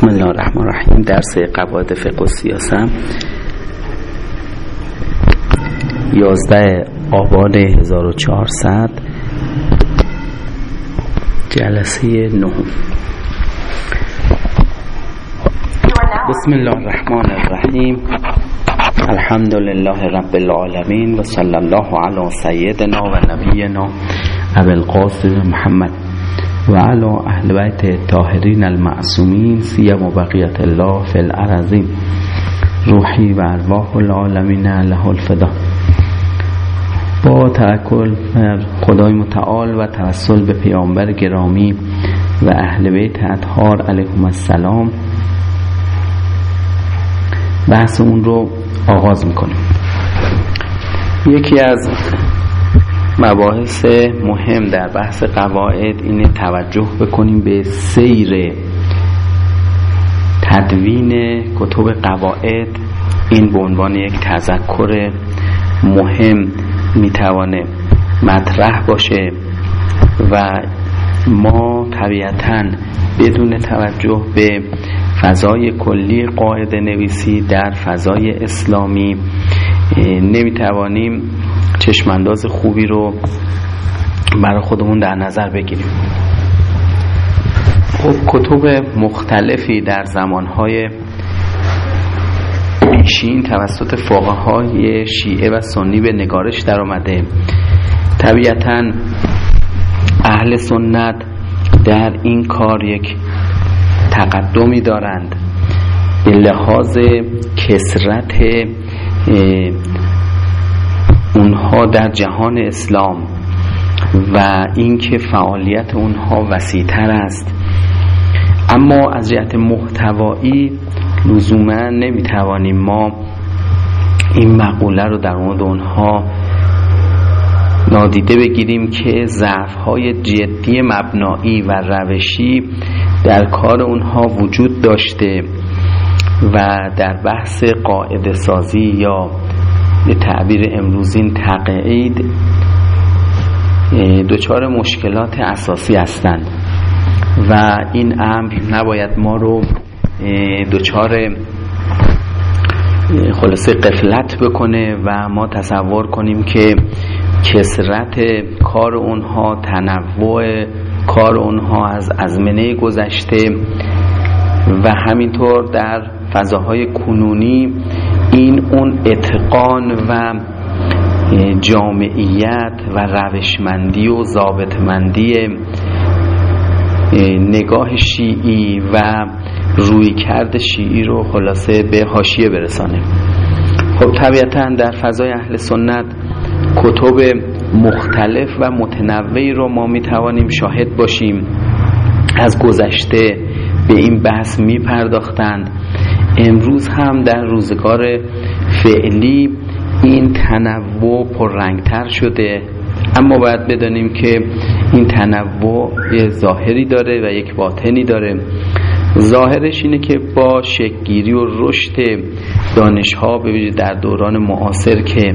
بسم الله الرحمن الرحیم. درس قواعد فقه و سیاسم 11 آبان 1400 جلسه نه بسم الله الرحمن الرحیم. الحمد لله رب العالمین و صلی الله علی سیدنا و نبینا ابو القاسم محمد. و علی اهل بیت طاهرین المعصومین سیم و بقیت الله فی الارضین روحی و ارواح العالمین له الفدا. با توکل خدای متعال و توسل به پیامبر گرامی و اهل بیت اطهار علیهم السلام. بحث اون رو آغاز می‌کنیم. یکی از مباحث مهم در بحث قواعد اینه توجه بکنیم به سیر تدوین کتب قواعد. این به عنوان یک تذکر مهم می‌توانه مطرح باشه و ما طبیعتا بدون توجه به فضای کلی قاعده نویسی در فضای اسلامی نمی‌توانیم چشمانداز خوبی رو برای خودمون در نظر بگیریم. خب کتب مختلفی در زمانهای پیشین توسط فقهای شیعه و سنی به نگارش در آمده طبیعتا اهل سنت در این کار یک تقدمی دارند. به لحاظ کسرت اونها در جهان اسلام و اینکه فعالیت اونها وسیعتر است. اما از جهت محتوایی لزوما نمی‌توانیم ما این مقوله رو در مورد اونها نادیده بگیریم که ضعف های جدی مبنایی و روشی در کار اونها وجود داشته و در بحث قاعده سازی یا به تعبیر امروزین تقعید دچار مشکلات اساسی هستند. و این امر نباید ما رو دچار خلاصه قفلت بکنه و ما تصور کنیم که کسرت کار اونها تنوع کار اونها از ازمنه گذشته و همینطور در فضاهای کنونی این اون اتقان و جامعیت و روشمندی و ضابطمندی نگاه شیعی و روی کرد شیعی رو خلاصه به حاشیه برسانه. خب طبیعتا در فضای اهل سنت کتب مختلف و متنوعی رو ما می‌توانیم شاهد باشیم. از گذشته به این بحث می پرداختند امروز هم در روزگار فعلی این تنوع پررنگتر شده. اما باید بدانیم که این تنوع یه ظاهری داره و یک باطنی داره. ظاهرش اینه که با شکگیری و رشد دانش ها به در دوران معاصر که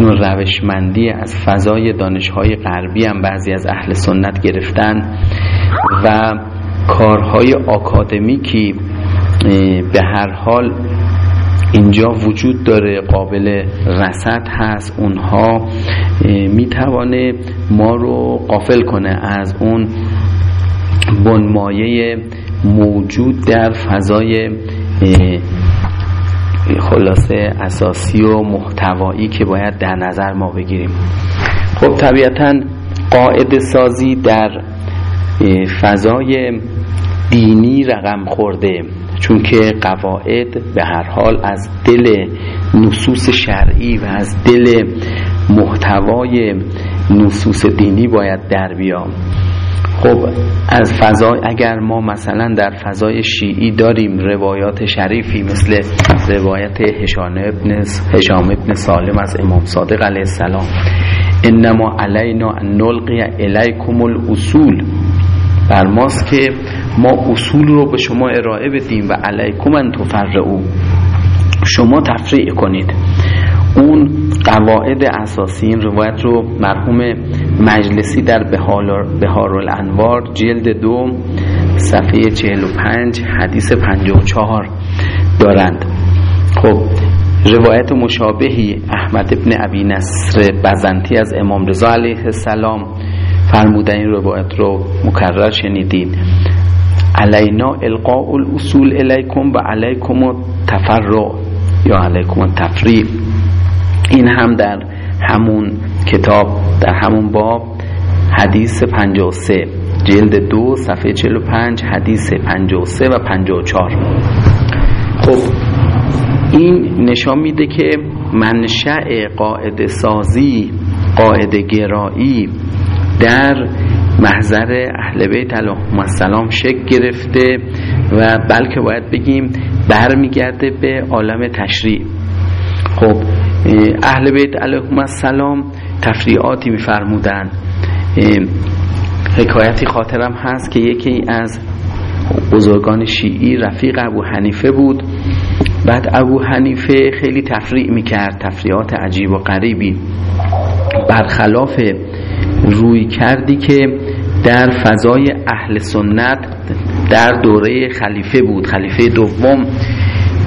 نوع روشمندی از فضای دانش های غربی هم بعضی از اهل سنت گرفتن و کارهای آکادمیکی به هر حال اینجا وجود داره قابل رسد هست. اونها می‌توانه ما رو قافل کنه از اون بنمایه موجود در فضای خلاصه اساسی و محتوایی که باید در نظر ما بگیریم. خب طبیعتا قاعده سازی در فضای دینی رقم خورده. چون که قواعد به هر حال از دل نصوص شرعی و از دل محتوای نصوص دینی باید در بیام خب از فضای اگر ما مثلا در فضای شیعی داریم روایات شریفی مثل روایت هشام ابن, هشام ابن سالم از امام صادق علیه السلام انما علینا ان نلقی الیکم الاصول بر ماست که ما اصول رو به شما ارائه بدیم و علیکم ان تفرعو شما تفریع کنید. اون قواعد اساسی این روایت رو مرحوم مجلسی در بهار الانوار جلد دو صفحه 45 حدیث 54 دارند. خب روایت مشابهی احمد ابن ابی نصر بزنتی از امام رضا علیه السلام فرمودن این روایت رو مکرر شنیدید. علینا القاء الاصول الیکم و علیکم تفرع یا علیکم تفریق این هم در همون کتاب در همون باب حدیث 53 جلد دو صفحه 45 حدیث 53 و 54 خب این نشان میده که منشأ قاعده سازی قاعده گرایی در محضر اهل بیت علیهم السلام شکل گرفته و بلکه باید بگیم برمیگرده به عالم تشریع. خب اهل بیت علیهم السلام تفریعاتی میفرمودن حکایتی خاطرم هست که یکی از بزرگان شیعی رفیق ابو حنیفه بود. بعد ابو حنیفه خیلی تفریع می‌کرد تفریعات عجیب و غریبی. برخلاف روی کردی که در فضای اهل سنت در دوره خلیفه بود. خلیفه دوم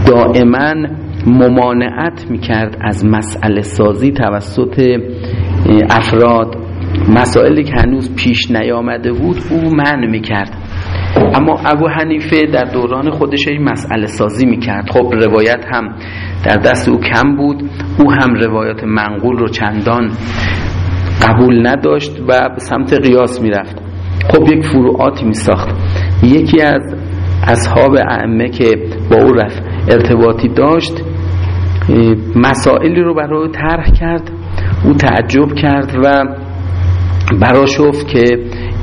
دائما ممانعت می‌کرد از مسئله سازی توسط افراد. مسائلی که هنوز پیش نیامده بود او من می‌کرد. اما ابو حنیفه در دوران خودش این مسئله سازی می‌کرد. خب روایت هم در دست او کم بود. او هم روایات منقول رو چندان قبول نداشت و به سمت قیاس می‌رفت. خب یک فروعاتی میساخت. یکی از اصحاب ائمه که با او رفت ارتباطی داشت مسائلی رو برای طرح کرد او تعجب کرد و براشفت که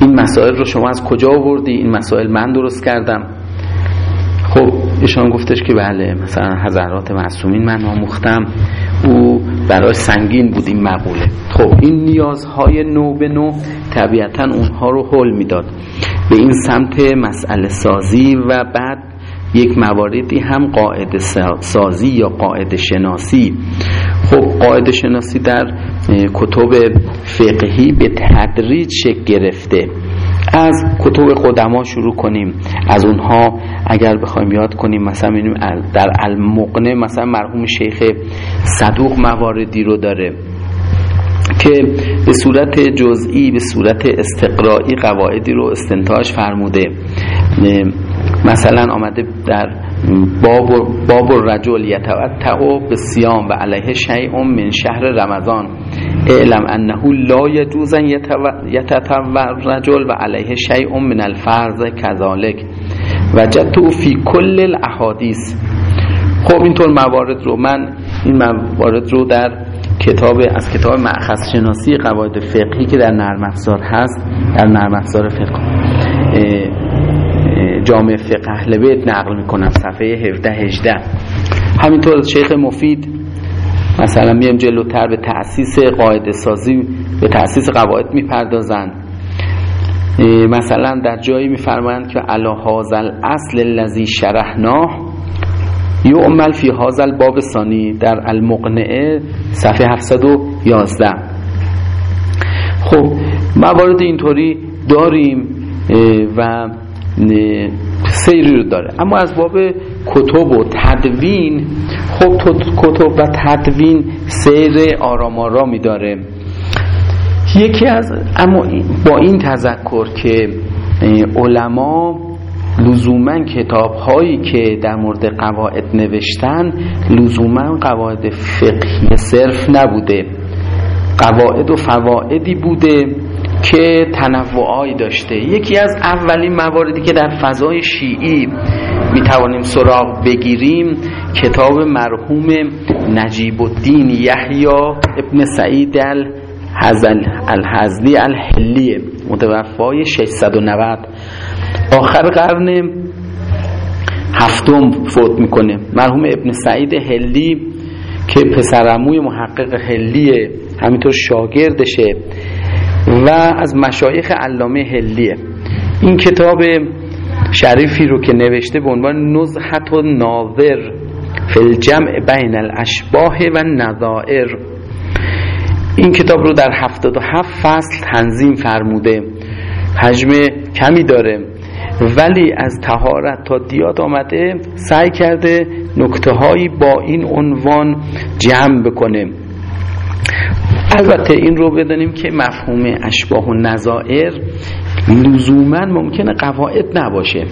این مسائل رو شما از کجا آوردی؟ این مسائل من درست کردم. خب ایشان گفتش که بله مثلا حضرات معصومین من آموختم او برای سنگین بود این مقوله. خب این نیازهای نو به نو طبیعتا اونها رو حل می‌داد. به این سمت مسئله سازی و بعد یک مواردی هم قاعده سازی یا قاعده شناسی. خب قاعده شناسی در کتب فقهی به تدریج شکل گرفته. از کتب خودما شروع کنیم. از اونها اگر بخوایم یاد کنیم مثلا در المقنه مثلا مرحوم شیخ صدوق مواردی رو داره که به صورت جزئی به صورت استقرایی قواعدی رو استنتاج فرموده. مثلا آمده در باب, باب الرجل یتوتع به سیام و علیه شیء من شهر رمضان. اعلم انه لا یجوز ان یتطوع الرجل و علیه شیء من الفرض کذالک. وجدت فی کل الاحادیث. خب اینطور موارد رو من این موارد رو در کتاب از کتاب معخص شناسی قواعد فقهی که در نرم افزار هست در نرم افزار فقه. جامعه فقه اهل بیت نقل می‌کنم صفحه 17 18 همینطور شیخ مفید مثلا میام جلوتر به تأسیس قاعده سازی به تأسیس قواعد می‌پردازند. مثلا در جایی میفرمایند که علا هازل اصل الذی شرحناه یعمل فی هازل باب ثانی در المقنعه صفحه 711 خب موارد اینطوری داریم و سیری رو داره. اما از باب کتب و تدوین خب کتب و تدوین سیر آرام آرامی داره. یکی از اما با این تذکر که علما لزوما کتاب هایی که در مورد قواعد نوشتن لزوما قواعد فقهی صرف نبوده. قواعد و فوائدی بوده. که تنوعایی داشته. یکی از اولین مواردی که در فضای شیعی می توانیم سراغ بگیریم کتاب مرحوم نجیب الدین یحیی ابن سعید الحزلی الحلیه متوفای 690 آخر قرن هفتم فوت می‌کنه. مرحوم ابن سعید هلی که پسرموی محقق هلیه همینطور شاگردشه. و از مشایخ علامه هلیه این کتاب شریفی رو که نوشته به عنوان نزحت و ناظر فی الجمع بین الاشباه و نظائر این کتاب رو در هفتاد و هفت فصل تنظیم فرموده. حجم کمی داره ولی از تهارت تا دیاد آمده سعی کرده نکته هایی با این عنوان جمع بکنه. البته این رو بدانیم که مفهوم اشباه و نظائر لزوما ممکنه قواعد نباشه.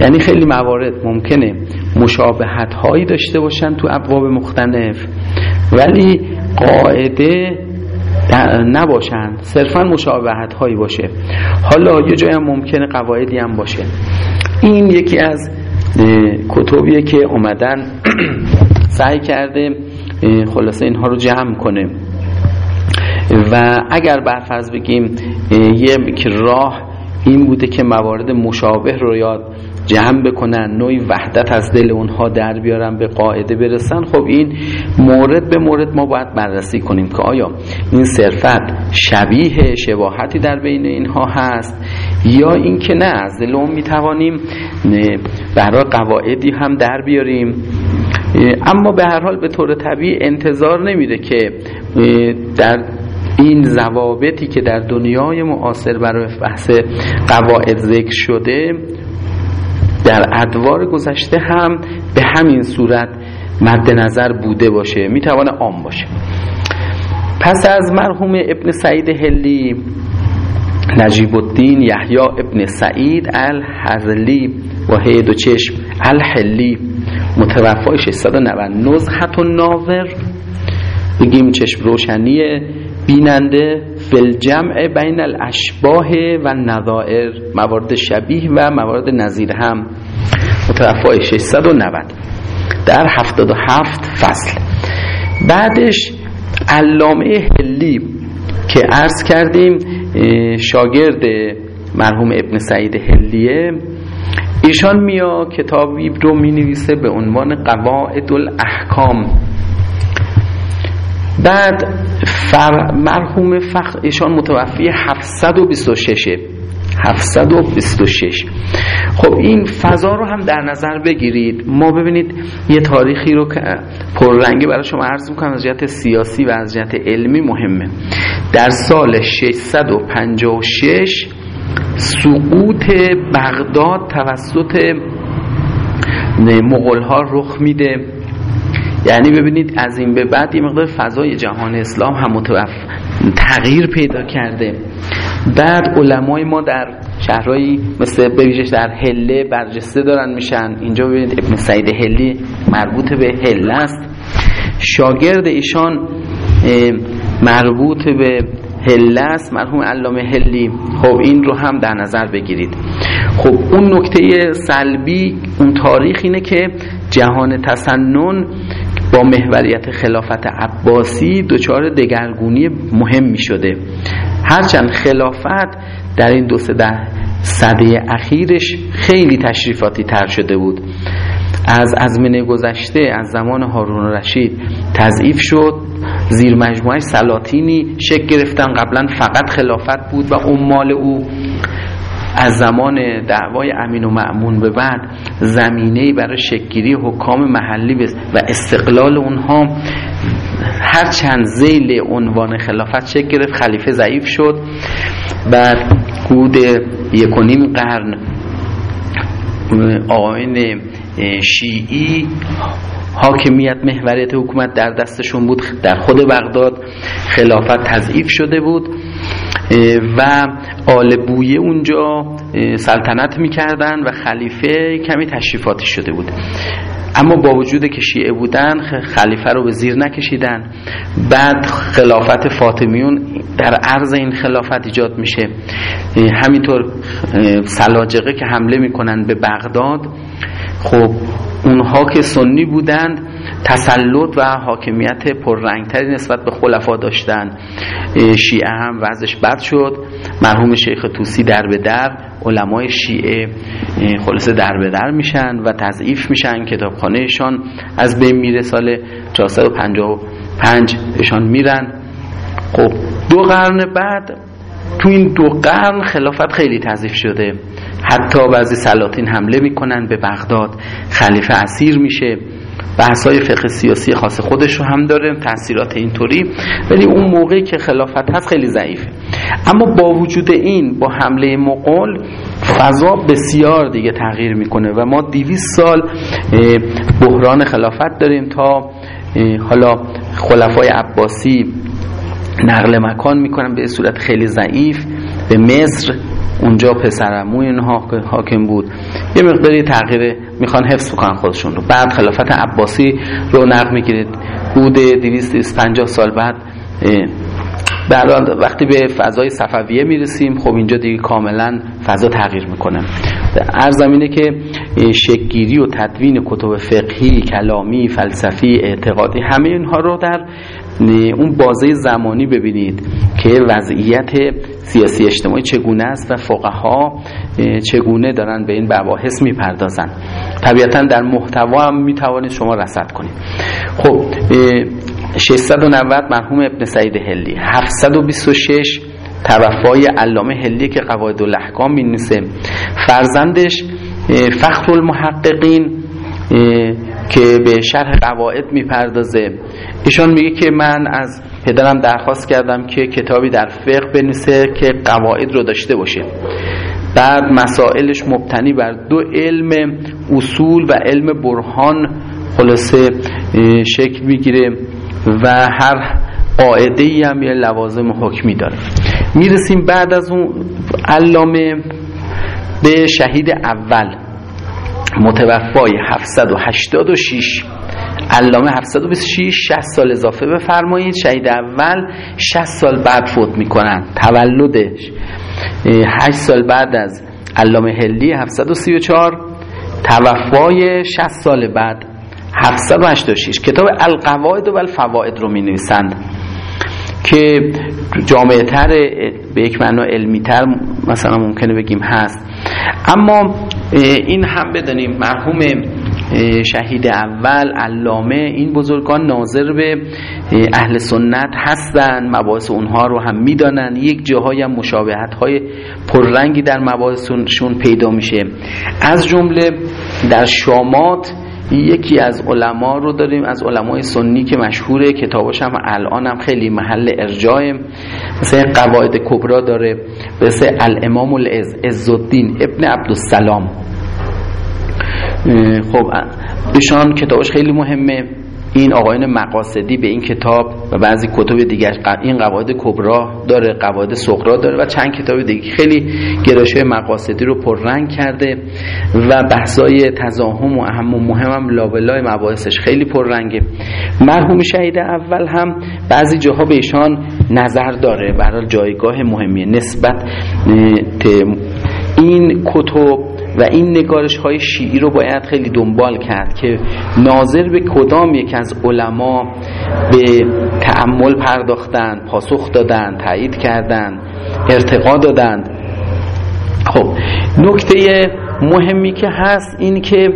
یعنی خیلی موارد ممکنه مشابهت هایی داشته باشن تو ابواب مختلف ولی قاعده نباشن. صرفا مشابهت هایی باشه. حالا یه جایی هم ممکنه قواعدی هم باشه. این یکی از کتبیه که اومدن سعی کرده خلاصه اینها رو جمع کنه. و اگر برفرض بگیم یک راه این بوده که موارد مشابه رو یاد جمع بکنن نوعی وحدت از دل اونها در بیارن به قاعده برسن خب این مورد به مورد ما باید بررسی کنیم که آیا این صرفت شبیه شباهتی در بین اینها هست یا اینکه نه از دل اون می‌توانیم برای قواعدی هم در بیاریم. اما به هر حال به طور طبیعی انتظار نمیده که در این ضوابطی که در دنیای معاصر برای بحث قواعد ذکر شده در ادوار گذشته هم به همین صورت مد نظر بوده باشه می‌توانه عام باشه. پس از مرحوم ابن سعید هلی نجیب الدین یحیی ابن سعید الحزلی و هید و چشم الحلی متوفای 690 نزحت و ناظر بگیم چشم روشنی بیننده فل جمع بین الاشباه و نظائر موارد شبیه و موارد نظیر هم. متوفای 690 در 77 فصل. بعدش علامه هلی که عرض کردیم شاگرد مرحوم ابن سعید هلیه ایشان میا کتابی رو می نویسه به عنوان قواعد الاحکام. بعد فر مرحوم فخر ایشان متوفی 726 726 خب این فضا رو هم در نظر بگیرید. ما ببینید یه تاریخی رو که پررنگی برای شما عرض می‌کنم از جهت سیاسی و از جهت علمی مهمه. در سال 656 سقوط بغداد توسط مغول ها رخ میده. یعنی ببینید از این به بعد یه مقدار فضای جهان اسلام هم متوف تغییر پیدا کرده. بعد علمای ما در شهرهایی مثل بویژش در هله برجسته دارن میشن. اینجا ببینید ابن سعید هلی مربوط به هله است. شاگرد ایشان مربوط به هله است. مرحوم علامه هلی. خب این رو هم در نظر بگیرید. خب اون نکته سلبی اون تاریخ اینه که جهان تسنن با محوریت خلافت عباسی دچار دگرگونی مهم می شده هرچند خلافت در این دو سه ده صده اخیرش خیلی تشریفاتی تر شده بود. از ازمنه گذشته از زمان هارون رشید تضعیف شد. زیر مجموعه سلاطینی شکل گرفتن. قبلا فقط خلافت بود و امال او. از زمان دعوای امین و معمون به بعد زمینه برای شکگیری حکام محلی و استقلال اونها هر چند زیل عنوان خلافت شکل گرفت خلیفه ضعیف شد. بعد حدود یک و نیم قرن آین شیعی حاکمیت محوریت حکومت در دستشون بود در خود بغداد خلافت تضعیف شده بود. و آل بویه اونجا سلطنت می‌کردن و خلیفه کمی تشریفاتی شده بود. اما با وجود که شیعه بودن خلیفه رو به زیر نکشیدن. بعد خلافت فاطمیون در عرض این خلافت ایجاد میشه. همینطور سلاجقه که حمله می‌کنن به بغداد خب اونها که سنی بودند تسلط و حاکمیت پررنگتری نسبت به خلفا داشتن. شیعه هم وضعش بد شد. مرحوم شیخ توسی در به در علمای شیعه خلاصه در به در میشن و تضعیف میشن. کتابخانهشان از بین میره سال 455 اشان میرن. خب دو قرن بعد تو این دو قرن خلافت خیلی تضعیف شده. حتی بعضی سلاطین حمله می‌کنن به بغداد. خلیفه اسیر میشه. بحث های فقه سیاسی خاص خودش رو هم داره تاثیرات اینطوری. ولی اون موقعی که خلافت هست خیلی ضعیفه. اما با وجود این با حمله مقل فضا بسیار دیگه تغییر می‌کنه و ما 200 سال بحران خلافت داریم تا حالا خلفای عباسی نقل مکان می‌کنن به صورت خیلی ضعیف. به مصر اونجا پسرموی اینها حاکم بود. یه مقداری تغییر می‌خوان حفظ بکنن خودشون رو. بعد خلافت عباسی رو نقل می‌گیرید. بود 250 سال بعد در وقتی به فضای صفویه می‌رسیم خب اینجا دیگه کاملا فضا تغییر می‌کنه. ارزم اینه که شکگیری و تدوین کتب فقهی کلامی فلسفی اعتقادی همه اینها رو در اون بازه زمانی ببینید که وضعیت سیاسی اجتماعی چگونه است و فقها چگونه دارن به این مباحث می‌پردازن. طبیعتا در محتوا هم می‌توانید شما رصد کنید. خب 690 مرحوم ابن سعید هلی 726 توفای علامه هلی که قواعد الاحکام می‌نویسه. فرزندش فخر المحققین که به شرح قواعد می‌پردازه. ایشان میگه که من از پدرم درخواست کردم که کتابی در فقه بنویسه که قواعد رو داشته باشه. بعد مسائلش مبتنی بر دو علم اصول و علم برهان خلاصه شکل می‌گیره و هر قاعده ای هم یه لوازم حکمی داره. می‌رسیم بعد از اون علامه به شهید اول. متوفای 786 علامه 726 60 سال اضافه بفرمایید. شهید اول 60 سال بعد فوت می‌کنن. تولدش. 8 سال بعد از علامه هلی 734 توفای 60 سال بعد 786 کتاب القواعد و الفواید رو می نویسند که جامعه تر به یک معنا علمی تر مثلا ممکنه بگیم هست. اما این هم بدانیم مرحوم شهید اول علامه این بزرگان ناظر به اهل سنت هستند مباحث اونها رو هم می‌دانند یک جاهای هم مشابهت های پررنگی در مباحثشون پیدا میشه. از جمله در شامات یکی از علما رو داریم از علمای سنی که مشهوره کتاباش هم الان هم خیلی محل ارجاع مثل قواعد کبرا داره مثل الامام العز الدین ابن عبدالسلام. خب ایشان کتابش خیلی مهمه. این آقایان مقاصدی به این کتاب و بعضی کتب دیگر این قواعد کبرا داره قواعد صغرا داره و چند کتاب دیگه خیلی گراشه مقاصدی رو پررنگ کرده و بحثای تزاهم و اهم و مهمم لابلای مباحثش خیلی پررنگه. مرحوم شهید اول هم بعضی جاها به ایشان نظر داره. برای جایگاه مهمیه. نسبت این کتب و این نگارش های شیعی رو باید خیلی دنبال کرد که ناظر به کدام یک از علما به تعمل پرداختن پاسخ دادن تایید کردن ارتقا دادند. خب نکته مهمی که هست این که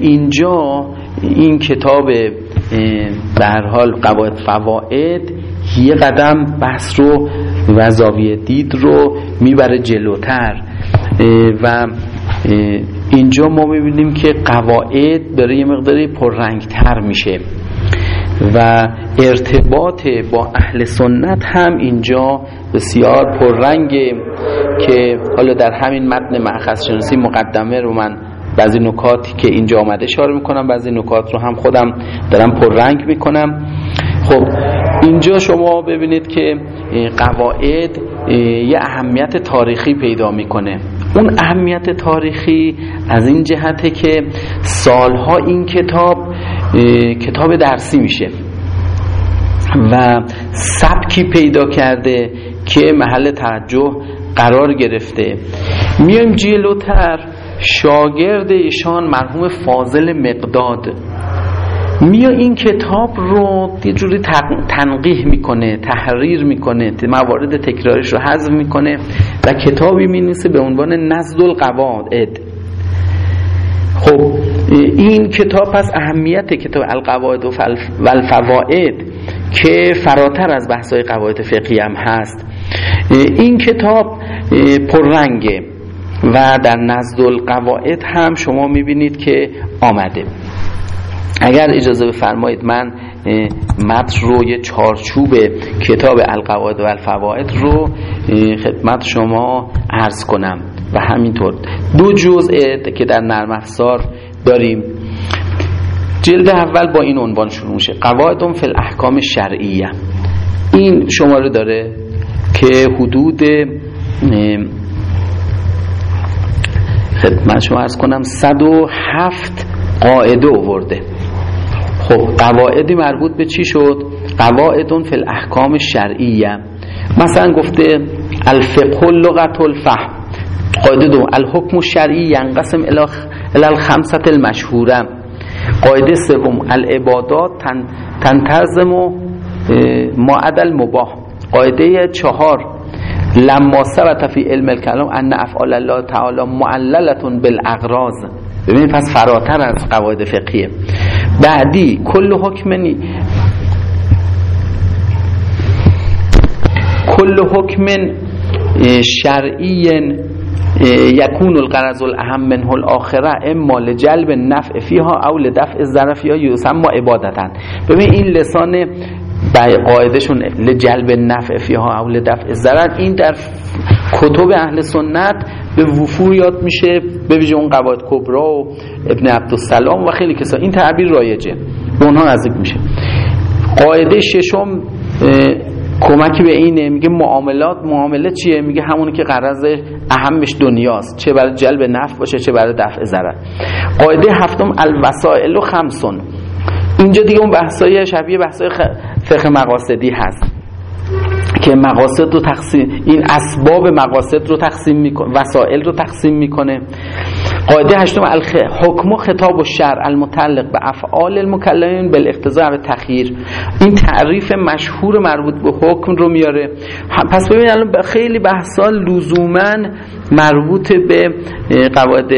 اینجا این کتاب در حال قواعد فواید یه قدم بحث رو و زاویه دید رو می‌بره جلوتر. و اینجا ما می‌بینیم که قواعد داره یه مقداری پررنگتر میشه و ارتباط با اهل سنت هم اینجا بسیار پررنگه که حالا در همین متن معخص شناسی مقدمه رو من بعضی نکاتی که اینجا آمده اشاره می‌کنم بعضی نکات رو هم خودم دارم پررنگ می‌کنم. خب اینجا شما ببینید که قواعد یه اهمیت تاریخی پیدا می‌کنه. اون اهمیت تاریخی از این جهته که سالها این کتاب کتاب درسی میشه و سبکی پیدا کرده که محل توجه قرار گرفته. میایم جلوتر شاگرد ایشان مرحوم فاضل مقداد. میا این کتاب رو یه جوری تنقیح می‌کنه تحریر می‌کنه موارد تکرارش رو حذف می‌کنه و کتابی می‌نویسه به عنوان نزد القواعد خب این کتاب پس اهمیت کتاب القواعد و الفواعد که فراتر از بحث‌های قواعد فقهی هم هست. این کتاب پررنگه و در نزد القواعد هم شما می‌بینید که آمده. اگر اجازه بفرمایید من متن رو یه چارچوب کتاب القواعد و الفواید رو خدمت شما عرض کنم. و همینطور. دو جزء که در نرم افزار داریم. جلد اول با این عنوان شروع میشه. قواعد فی الاحکام شرعیه. این شماره داره که حدود خدمت شما ارز کنم 107 قاعده ورده خب قواعدی مربوط به چی شد؟ قواعد فی الاحکام شرعیه. مثلا گفته الفقه لغت الفهم. قاعده دو الحکم الشرعی ینقسم الى الخمسه المشهوره. قاعده سوم العبادات تن تنتظم ما عدل مباح قاعده چهار لما ثبت فی علم الکلام ان افعال الله تعالی معللتون بالاغراض. ببینید پس فراتر از قواعد فقهیه. بعدی کل حکم کل حکم شرعی یکون القرض الاهم منه الاخره اما لجلب نفع فیها او لدفع الضرر فیها یسمى عبادتن ببین این لسان قاعدشون لجلب نفع فیها او لدفع الضرر این در کتب اهل سنت به وفور یاد میشه به ویژه اون قواعد کبرا و ابن عبدالسلام و خیلی کسا. این تعبیر رایجه. به اونها نزدیک میشه. قاعده ششم کمکی به اینه. میگه معاملات معامله چیه؟ میگه همونی که قرض اهمش دنیاست. چه برای جلب نفع باشه چه برای دفع ضرر. قاعده هفتم الوسائل و خمسون. اینجا دیگه اون بحثای شبیه بحثای فقه مقاصدی هست. که مقاصد رو تقسیم این اسباب مقاصد رو تقسیم می‌کنه وسائل رو تقسیم می‌کنه. قاعده هشتم حکم و خطاب و شرع المتعلق به افعال المکلمین بالاقتضاء و تخییر این تعریف مشهور مربوط به حکم رو میاره. پس ببینید الان خیلی بحثا لزوما مربوط به قواعد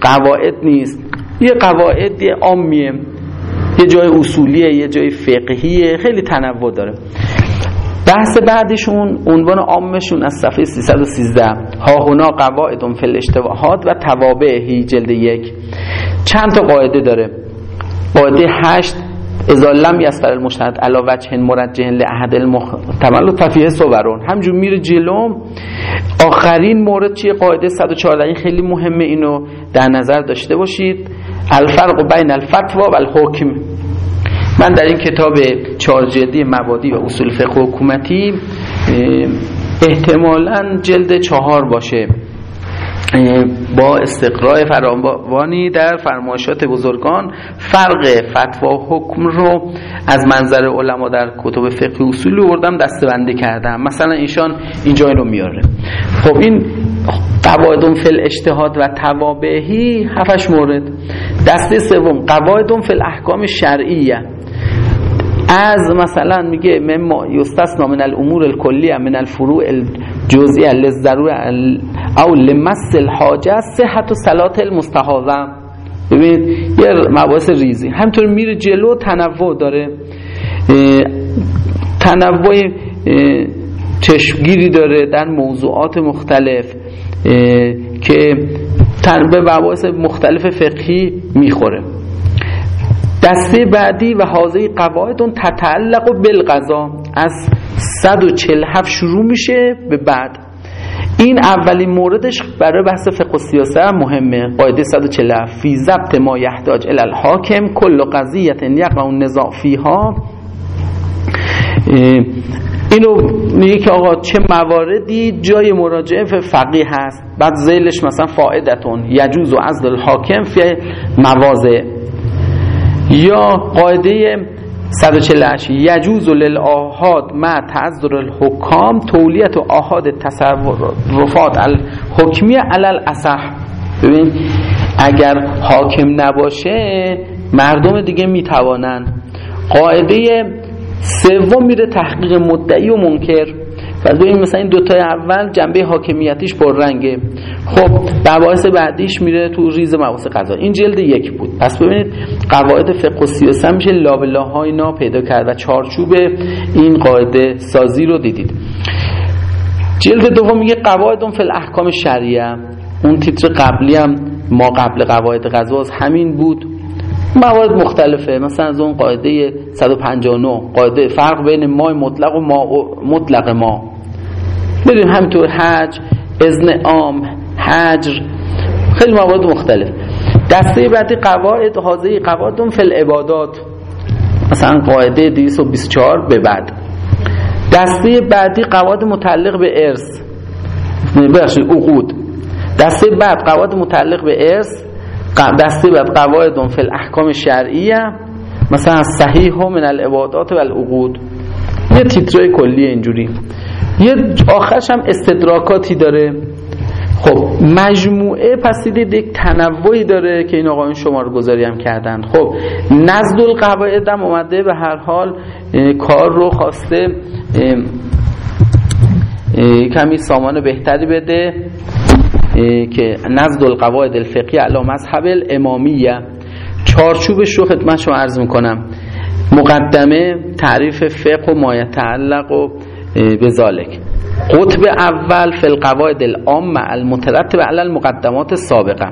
قواعد نیست. یه قواعد عامیه. یه جای اصولیه یه جای فقهیه. خیلی تنوع داره. بحث بعدشون عنوان عامشون از صفحه 313 ها هنا قواعد فی الاشتباهات و توابعهی جلد یک. چند تا قاعده داره؟ قاعده هشت اذا لم یستر المشتهد علا وجه مرجح لعهد المحتمل. و تفیه صورون. همجور میره جلوم. آخرین مورد چیه؟ قاعده 114 این خیلی مهمه اینو در نظر داشته باشید. الفرق بین الفتوا و الحکم. من در این کتاب چهار جلدی مبادی و اصول فقه حکومتی احتمالا جلد چهار باشه. با استقراء فراوانی در فرمایشات بزرگان فرق فتوا و حکم رو از منظر علما در کتب فقه اصول بردم دستبندی کردم. مثلا ایشان اینجا رو میاره. خب این قواعد فل اجتهاد و توابعی هفتش مورد. دسته سوم قواعد فل احکام شرعیه. از مثلا میگه مما یستثنا من الامور الکلیه من الفروع الجزئیه للضروره او لمس الحاجه صحت و صلات المستحاضه ببینید یه مباحث ریزی. همطور میره جلو تنوع داره. تنوع چشمگیری داره در موضوعات مختلف. که به مباحث مختلف فقهی می‌خوره. دسته بعدی و حاضر قواعد اون تتعلق و بالقضا. از 147 شروع میشه به بعد. این اولین موردش برای بحث فقه و سیاست مهمه. قاعده 147 فی ضبط ما یحتاج الی الحاکم. کل قضیت یقع النزاع فیها. اینو میگه که آقا چه مواردی جای مراجعه فقیه هست. بعد زیلش مثلا فائدتون یجوز و عزل الحاکم فی مواضع. یا قاعده 148 یجوز للآهاد ما تعذر الحکام تولیت و آهاد تصرفات الحکمی علل اصح ببین اگر حاکم نباشه مردم دیگه می‌توانن. قاعده سوم میره تحقیق مدعی و منکر. و ببین مثلا این دوتای اول جنبه حاکمیتیش رنگه. خب مباحث بعدیش میره تو ریز مباحث قضا. این جلد یک بود. پس ببینید قواعد فقه و سیاست میشه لابلاهای نا پیدا کرد و چارچوب این قاعده سازی رو دیدید. جلد دوم میگه قواعد فی الاحکام شریعه. اون تیتر قبلی هم ما قبل قواعد قضا همین بود. موارد مختلفه. مثلا از اون قاعده 159 قاعده فرق بین ما مطلق و ما مطلق ما. ببینیم همینطور حج ازن عام حجر خیلی موارد مختلف. دسته بعدی قواعد حاضری قواعد فی العبادات. مثلا قاعده 224 به بعد. دسته بعدی قواعد متعلق به ارث. بخشید عقود. دسته بعد قواعد متعلق به ارث. دسته بعد قواعد فی الاحکام شرعیه. مثلا صحیح من العبادات و العقود. یه تیترای کلی اینجوری. یه آخرش هم استدراکاتی داره. خب مجموعه پس دیدید یک تنوعی داره که این آقایون شماره گذاری هم کردن. خب نزد القواعد هم اومده به هر حال کار رو خواسته کمی سامان بهتری بده. که نزد القواعد الفقهی علی مذهب الامامیه. چارچوبش رو خدمت شما عرض می‌کنم. مقدمه تعریف فقه و ما یتعلق و بذالک قطب اول فی القواعد العامه المترتب علی المقدمات السابقه.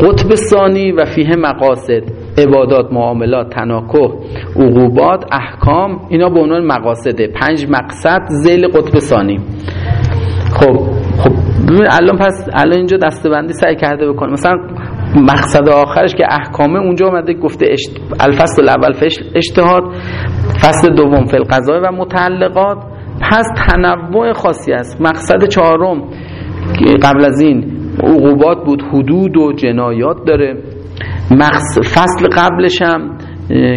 قطب ثانی و فیه مقاصد عبادات معاملات تناکح عقوبات احکام اینا به عنوان مقاصده پنج مقصد زیل قطب ثانی. خب خب الان پس الان اینجا دستبندی سعی کرده بکنه. مثلا مقصد آخرش که احکامه اونجا اومده گفته اشت... الفصل الاول فش اجتهاد فصل دوم فی القضاء و متعلقات. پس تنوع خاصی است. مقصد چهارم قبل از این عقوبات بود حدود و جنایات داره. فصل قبلش هم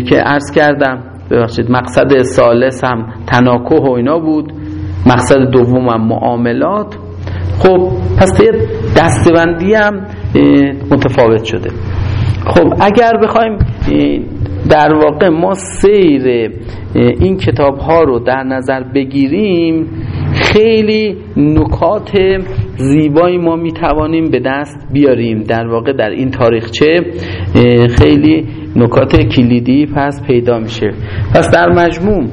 که عرض کردم ببخشید مقصد سالس هم تناکه و اینا بود. مقصد دوم هم معاملات. خب پس دستبندی هم متفاوت شده. خب اگر بخوایم در واقع ما سیر این کتاب ها رو در نظر بگیریم خیلی نکات زیبایی ما می‌توانیم به دست بیاریم. در واقع در این تاریخچه خیلی نکات کلیدی پس پیدا میشه. پس در مجموع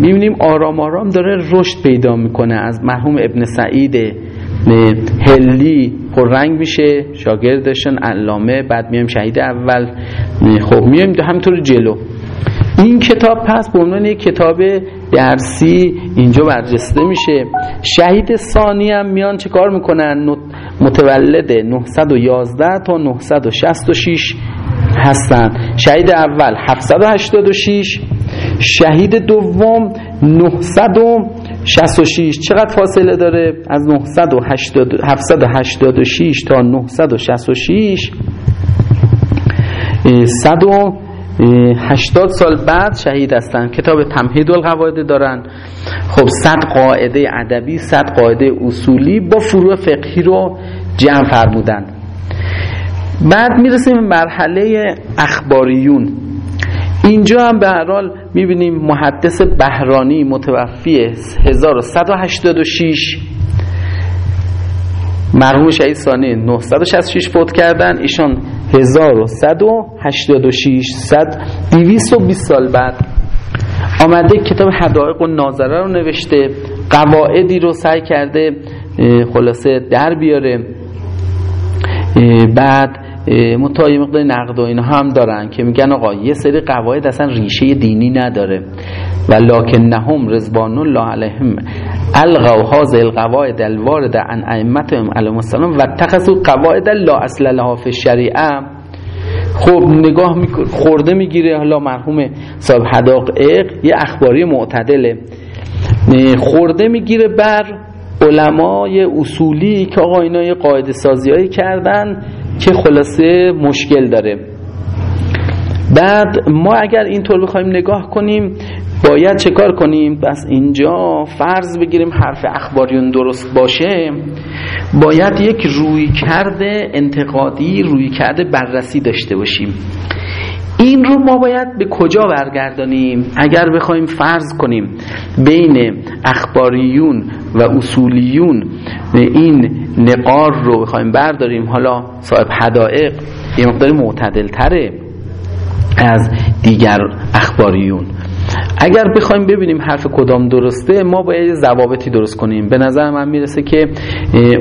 می‌بینیم آرام آرام داره رشد پیدا می‌کنه. از مرحوم ابن سعید هلی پررنگ میشه شاگردشون علامه بعد میایم شهید اول. خب میایم همینطور جلو. این کتاب پس به عنوان یک کتاب درسی اینجا برجسته میشه. شهید ثانی هم میان چه کار می‌کنن؟ متولد 911 تا 966 هستن شهید اول 786 شهید دوم 966 چقدر فاصله داره؟ از 786 تا 966 180 سال بعد شهید هستن. کتاب تمهید القواعد دارن. خب 100 قاعده ادبی 100 قاعده اصولی با فروع فقهی رو جمع فرمودن. بعد می‌رسیم مرحله اخباریون. اینجا هم به هر حال می‌بینیم محدث بهرانی متوفی 1186 مرحوم شهید ثانی 966 فوت کردن ایشان 1186 100 220 سال بعد. آمده کتاب حدائق و ناظره رو نوشته قواعدی رو سعی کرده خلاصه در بیاره. بعد متای مقدار نقد و اینا هم دارن که میگن آقا یه سری قواعد اصلا ریشه دینی نداره. و لکن نهم رزبان الله علیهم الغوا هذه القواعد الوارده عن ائمتهم علیهم السلام و اتخذوا قواعد لا اصل لها فی الشریعه. خب نگاه خورده می‌گیره حالا مرحوم صاحب حدائق یه اخباری معتدله. خورده می‌گیره بر علمای اصولی که آقا اینا یه قاعده سازی کردن. که خلاصه مشکل داره. بعد ما اگر اینطور بخوایم نگاه کنیم باید چه کار کنیم؟ بس اینجا فرض بگیریم حرف اخباریون درست باشه. باید یک روی کرده انتقادی روی کرده بررسی داشته باشیم. این رو ما باید به کجا برگردانیم؟ اگر بخوایم فرض کنیم بین اخباریون و اصولیون این نقار رو بخوایم برداریم حالا صاحب حدائق یه مقدار معتدل تره از دیگر اخباریون. اگر بخوایم ببینیم حرف کدام درسته ما باید ضوابطی درست کنیم. به نظر من می‌رسه که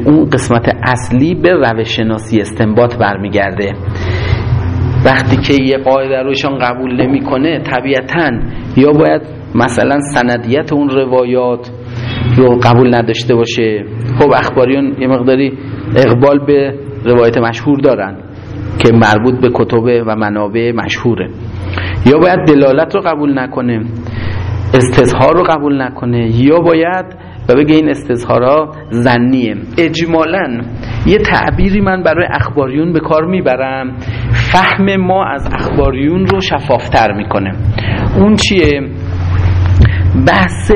اون قسمت اصلی به روش شناسی استنباط برمیگرده. وقتی که یه قاعده روشان قبول نمی‌کنه طبیعتا یا باید مثلا سندیت اون روایات رو قبول نداشته باشه. خب اخباریون یه مقداری اقبال به روایت مشهور دارن که مربوط به کتب و منابع مشهوره. یا باید دلالت رو قبول نکنه استظهار رو قبول نکنه یا باید و بگه این استظهارا زنیه اجمالا یه تعبیری من برای اخباریون به کار می‌برم. فهم ما از اخباریون رو شفافتر می‌کنه. اون چیه؟ بحث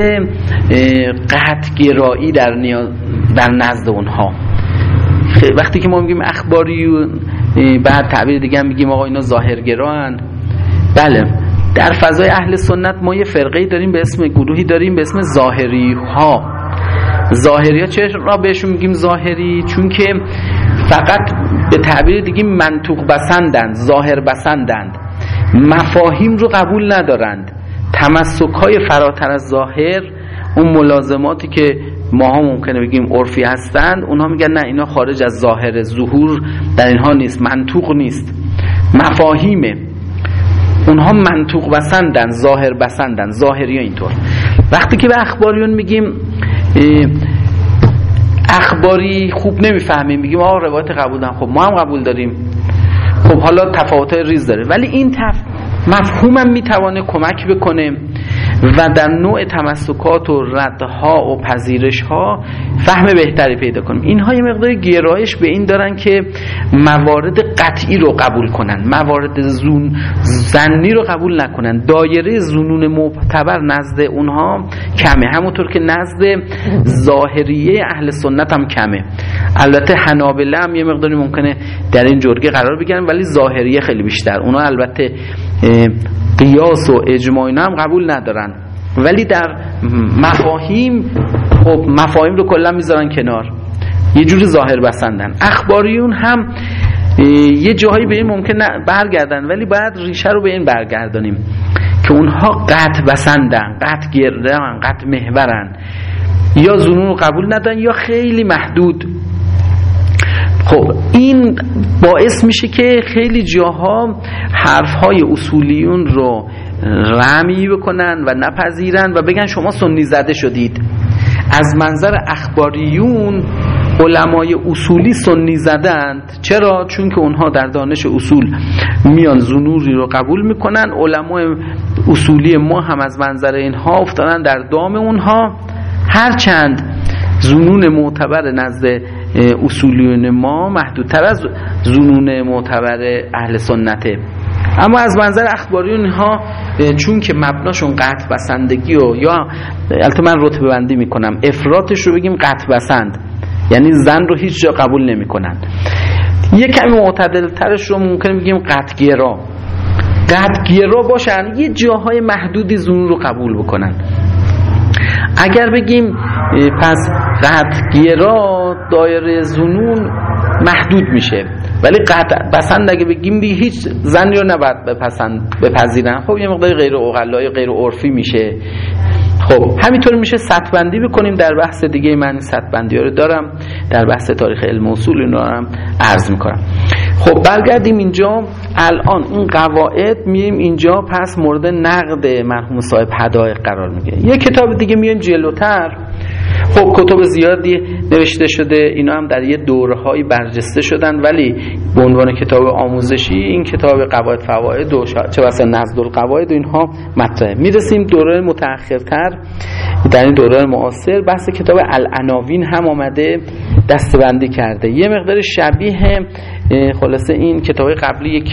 قطگرایی در, در نزد اونها. وقتی که ما میگیم اخباریون بعد تعبیر دیگه هم میگیم آقا اینا ظاهرگران بله در فضای اهل سنت ما یه فرقه داریم به اسم گروهی داریم به اسم ظاهری ها ظاهری ها چرا بهشون میگیم ظاهری؟ چون که فقط به تعبیر دیگه منطوق بسندند ظاهر بسندند. مفاهیم رو قبول ندارند. تمسک های فراتر از ظاهر اون ملازماتی که ماها ممکنه بگیم عرفی هستند اونها میگن نه اینا خارج از ظاهر. ظهور در اینها نیست منطوق نیست. مفاهیمه اونها منطوق بسندن ظاهر بسندن ظاهری اینطور. وقتی که به اخباریون میگیم اخباری خوب نمی‌فهمیم. میگیم آقا روایت قبول دارم خب ما هم قبول داریم. خب حالا تفاوت ریز داره. ولی این تف... مفهومم می‌توانه کمک بکنه. و در نوع تمسکات و ردها و پذیرش ها فهم بهتری پیدا کنیم. اینها یه مقدار گرایش به این دارن که موارد قطعی رو قبول کنن موارد زون زنی رو قبول نکنن. دایره زنون معتبر نزد اونها کمه. همونطور که نزد ظاهریه اهل سنت هم کمه. البته حنابله هم یه مقداری ممکنه در این جرگه قرار بگیرن ولی ظاهریه خیلی بیشتر. اونا البته قیاس و اجماع هم قبول ندارن. ولی در مفاهیم خب مفاهیم رو کلا می‌ذارن کنار. یه جوری ظاهر بسندن. اخباریون هم یه جاهایی به این ممکن برگردن ولی باید ریشه رو به این برگردانیم که اونها قطع بسندن قطع گردن قطع محورن. یا زنون رو قبول ندارن یا خیلی محدود. خب این باعث میشه که خیلی جاها حرفهای اصولیون رو رمی بکنن و نپذیرن و بگن شما سنی زده شدید. از منظر اخباریون علمای اصولی سنی زدند. چرا؟ چون که اونها در دانش اصول میان زنوری رو قبول می‌کنن. علمای اصولی ما هم از منظر اینها افتادن در دام اونها. هرچند زنون معتبر نزد اصولیون ما محدودتر از زنون معتبر اهل سنته. اما از منظر اخباریون ها چون که مبناشون قطع بسندگی و یا البته من رتبه بندی می‌کنم افراتش رو بگیم قطع بسند. یعنی زن رو هیچ جا قبول نمی‌کنن یه کمی معتدل ترش رو ممکن بگیم قطگیرا قطگیرا باشن یه جاهای محدودی زنون رو قبول بکنن. اگر بگیم پس قطگیرا دایره زنون محدود میشه. ولی قطع بسند اگه بگیم بی هیچ زنی رو نباید بپسند بپذیرن. خب یه مقدار غیر اقلای غیر عرفی میشه. خب همینطور میشه بندی بکنیم. در بحث دیگه من بندی ها رو دارم. در بحث تاریخ علم اصول این رو هم عرض می‌کنم. خب برگردیم اینجا. الان این قواعد مییم اینجا. پس مورد نقد مرحوم صاحب هدایق قرار میگه یه کتاب دیگه میایم جلوتر. خب کتب زیادی نوشته شده اینا هم در یه دورهایی برجسته شدن ولی به عنوان کتاب آموزشی این کتاب قواعد فواید و چه بسا نزد القواعد و اینها مطرحه. می‌رسیم دوره متأخرتر. در این دوره معاصر بحث کتاب العناوین هم آمده دستبندی کرده. یه مقدار شبیه خلاصه این کتاب قبلی یک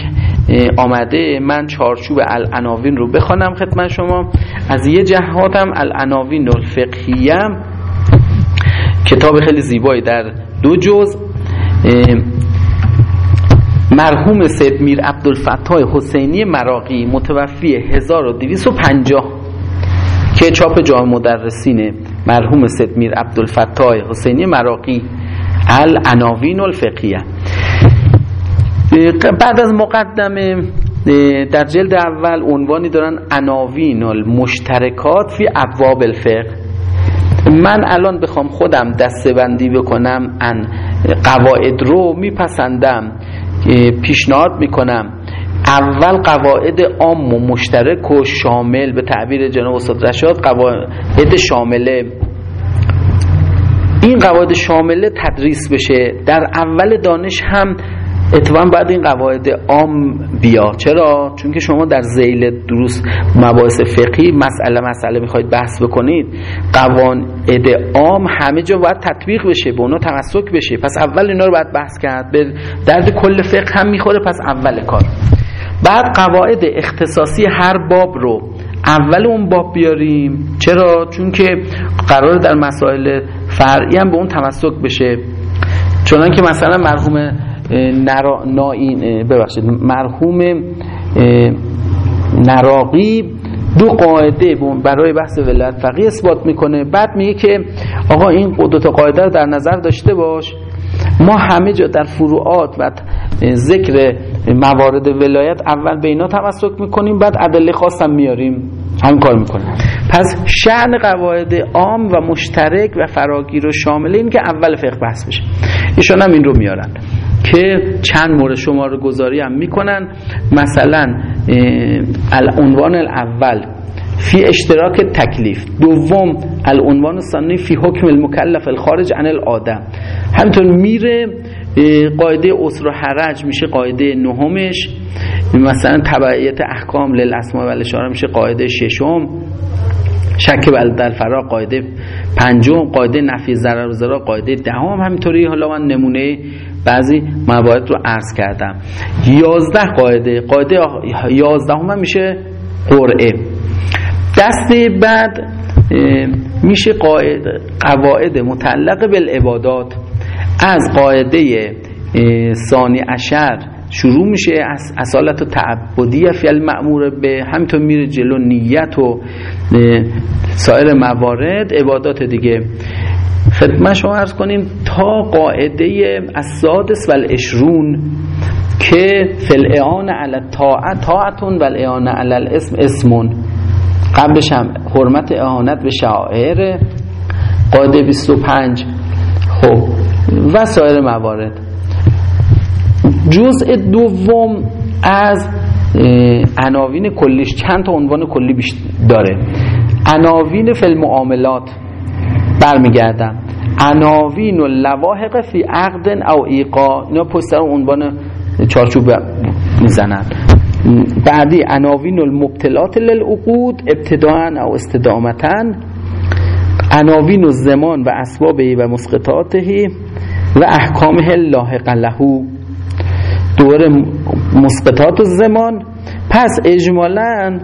آمده. من چارچوب العناوین رو بخوانم خدمت شما. از یه جهاتم العناوین الفقهیم کتاب خیلی زیبایی در دو جز مرحوم سید میر عبدالفتاح حسینی مراقی متوفی 1250 که چاپ جامع مدرسینه مرحوم سید میر عبدالفتاح حسینی مراقی العناوین الفقیه بعد از مقدمه در جلد اول عنوانی دارن عناوین المشترکات فی ابواب الفقه. من الان بخوام خودم دسته بندی بکنم ان قواعد رو میپسندم پیشنهاد می‌کنم. اول قواعد عام و مشترک و شامل به تعبیر جناب استاد رشاد قواعد شامله. این قواعد شامله تدریس بشه. در اول دانش هم اتفاقا بعد این قواعد عام بیا. چرا؟ چون که شما در ذیل دروس مباحث فقهی مسئله مسئله می‌خواید بحث بکنید قواعد عام همه جا باید تطبیق بشه به اونا تمسک بشه. پس اول اینا رو باید بحث کرد. به درد کل فقه هم می‌خوره پس اول کار. بعد قواعد اختصاصی هر باب رو اول اون باب بیاریم. چرا؟ چون که قرار در مسائل فرعی هم به اون تمسک بشه. چون که مثلا مرحوم نرا نائین ببخشید مرحوم نراقی دو قاعده برای بحث ولایت فقیه اثبات می‌کنه. بعد میگه که آقا این قدرت قاعده رو در نظر داشته باش. ما همه جا در فروعات و ذکر موارد ولایت اول به اینا تمسک می‌کنیم بعد ادله خاصم میاریم. همین کار می‌کنیم. پس شعن قواعد عام و مشترک و فراگیر و شامل این که اول فقه بحث بشه. ایشان هم این رو میارن. که چند مورد شماره گذاری هم می‌کنن. مثلا العنوان الاول فی اشتراک تکلیف. دوم العنوان ثانی فی حکم المکلف الخارج عن العاده همینطور میره قاعده اسر و حرج میشه قاعده نهمش. مثلا تبعیت احکام للاسماء و الاشاره میشه قاعده ششم. شک در فراق قاعده پنجم. قاعده نفی ضرر و ضرر قاعده دهم. همینطوری حالا من نمونه بعضی موارد رو عرض کردم. یازده قاعده. قاعده یازده هم میشه قرعه. دسته بعد میشه قواعد متعلق بالعبادات. از قاعده ثانی عشر شروع میشه. از اصالت و تعبدی فی المعمور به همینطور میره جلو نیت و سایر موارد عبادات دیگه. خدمت شما ارز کنیم تا قاعده از سادس و الاشرون که فل اعان علی طاعت طاعتون و الاعانه علی الاسم اسمون. قبلش هم حرمت اعانت به شعائر قاعده 25 خب و سایر موارد. جزء دوم از عناوین کلیش. چند تا عنوان کلی داره. عناوین فی المعاملات. برمیگردم. عناوین و لواحق فی عقد او ایقا. اینا پستر عنوان چارچوب می‌زنن. بعدی عناوین المبتلات للعقود ابتداعا او استدامتا. عناوین و زمان و اسبابه و مسقطاته و احکامه لاحق لهو دور مسقطات زمان. پس اجمالا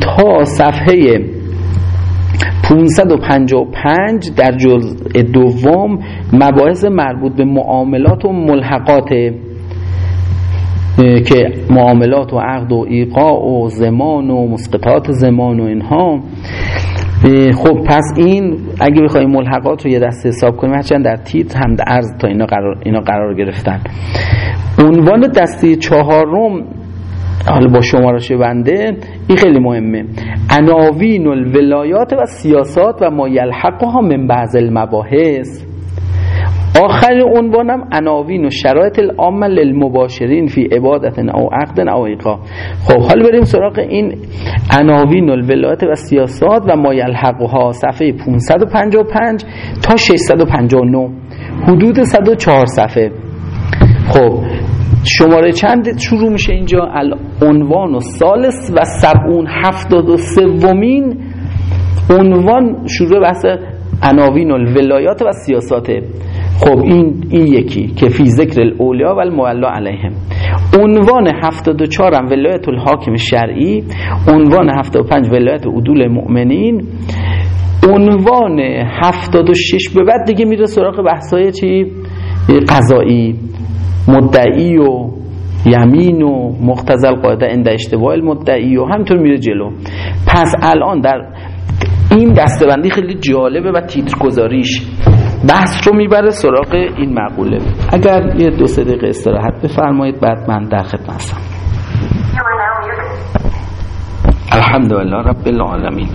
تا صفحه 555 در جزء دوم مباحث مربوط به معاملات و ملحقات که معاملات و عقد و ایقاع و زمان و مسقطات زمان و اینها. خب پس این اگه بخوایم ملحقات رو یه دسته حساب کنیم هرچند در تیت هم در عرض تا اینا قرار, اینا قرار گرفتن. عنوان دسته چهارم حالا با شمارش بنده؟ این خیلی مهمه. عناوین الولایات و سیاسات و ما یلحقها من بعض المباحث. آخر عنوانم عناوین و شرایط العامه للمباشرین فی عبادت او عقد او ایقا. خب حالا بریم سراغ این عناوین الولایات و سیاسات و ما یلحقها صفحه 555 تا 659 حدود 104 صفحه. خب شماره چند شروع میشه اینجا؟ عنوان و سالس و سبعون هفتاد و سومین. عنوان شروع بحث عناوین الولایات و سیاساته خب این این یکی که فی ذکر الاولیا و المولا علیهم. عنوان 74 هم ولایت الحاکم شرعی. عنوان 75 ولایت عدول مؤمنین. عنوان 76 به بعد دیگه میره سراغ بحثای چی؟ قضایی. مدعی و یمین و مختزل قاعده اند اشتباه المدعی و همینطور میره جلو. پس الان در این دستبندی خیلی جالبه و تیتر گذاریش بحث رو می‌بره سراغ این مقوله. اگر یه دو سه دقیقه استراحت بفرمایید بعد من در خدمت هستم. الحمدلله رب العالمین.